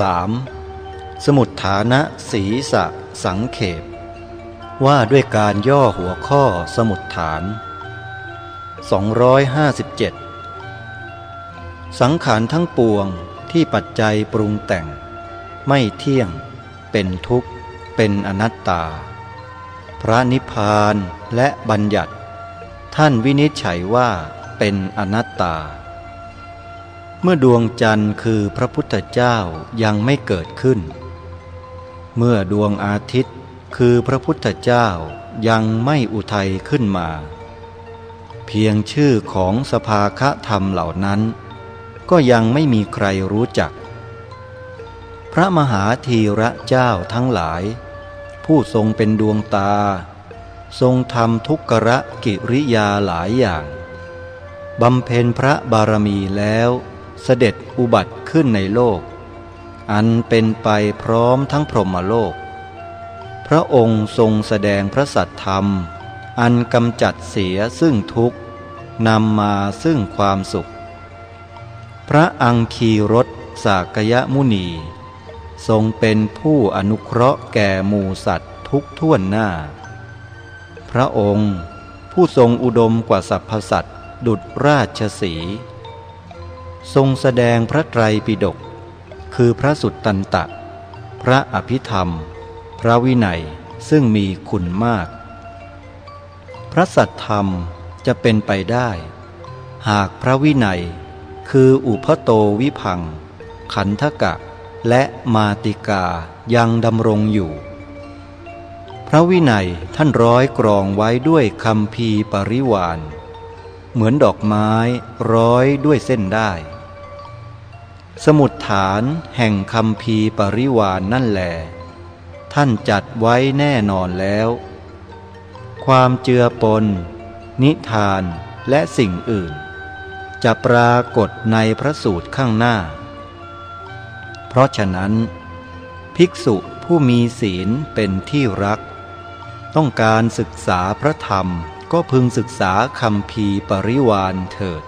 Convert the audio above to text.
3. สมุดฐานะสีสะสังเขปว่าด้วยการย่อหัวข้อสมุดฐาน 257 สังขารทั้งปวงที่ปัจจัยปรุงแต่ง ไม่เที่ยง เป็นทุกข์ เป็นอนัตตา พระนิพพานและบัญญัติ ท่านวินิจฉัยว่าเป็นอนัตตา เมื่อดวงจันทร์คือพระพุทธเจ้ายังไม่เกิดขึ้น เมื่อดวงอาทิตย์คือพระพุทธเจ้ายังไม่อุทัยขึ้นมา เพียงชื่อของสภาคะธรรมเหล่านั้น ก็ยังไม่มีใครรู้จัก พระมหาธีระเจ้าทั้งหลาย ผู้ทรงเป็นดวงตา ทรงทำทุกขะกิริยาหลายอย่างบำเพ็ญพระบารมีแล้ว เสด็จอุบัติขึ้นในโลก อันเป็นไปพร้อมทั้งพรหมโลก พระองค์ทรงแสดงพระสัตธรรม อันกำจัดเสียซึ่งทุกข์นำมาซึ่งความสุข พระอังคีรสสากยมุนี ทรงเป็นผู้อนุเคราะห์แก่หมูสัตว์ทุกท่วนหน้า พระองค์ผู้ทรงอุดมกว่าสรรพสัตว์ดุจราชสี ทรงแสดงพระไตรปิฎกคือพระสุตตันตะ พระอภิธรรม พระวินัยซึ่งมีคุณมาก พระสัตธรรมจะเป็นไปได้ หากพระวินัย คืออุพโตวิพัง ขันธกะ และมาติกายังดำรงอยู่ พระวินัยท่านร้อยกรองไว้ด้วยคำพีปริวาน เหมือนดอกไม้ร้อยด้วยเส้นได้ สมุดฐานแห่งคำพีปริวานนั่นแหลท่านจัดไว้แน่นอนแล้ว ความเจือปน นิทานและสิ่งอื่น จะปรากฏในพระสูตรข้างหน้า เพราะฉะนั้น ภิกษุผู้มีศีลเป็นที่รัก ต้องการศึกษาพระธรรมก็พึงศึกษาคำพีปริวานเถิด